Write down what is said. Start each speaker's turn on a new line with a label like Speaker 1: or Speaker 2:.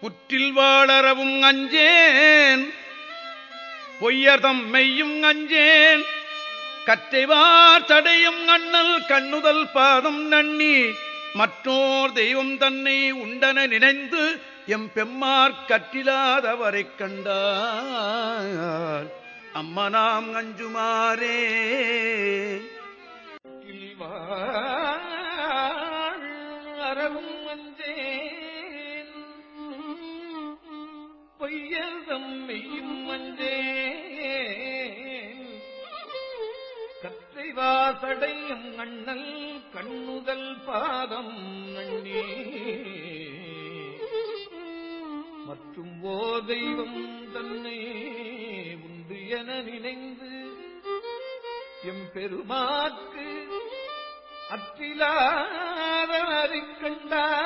Speaker 1: புற்றில் வாழறவும் அஞ்சேன். பொய்யர்தம் மெய்யும் அஞ்சேன். கற்றைவார் தடையும் அண்ணல் கண்ணுதல் பாதம் நன்னி. மற்றோர் தெய்வம் தன்னை உண்டன நினைந்து எம் பெம்மார் கற்றிலாதவரை கண்டார். அம்மனாம் அஞ்சுமாரே
Speaker 2: அறவும் அஞ்சே பொய்யதம் மெய்யும் மஞ்சேன் கற்றை வாசடையும் அண்ணல் கண்ணுதல் பாதம் நண்ணே மற்றும் ஓ தெய்வம் தன்னை உண்டு என நினைந்து எம் பெருமாக்கு அற்றிலாதவரைக் கண்டார்.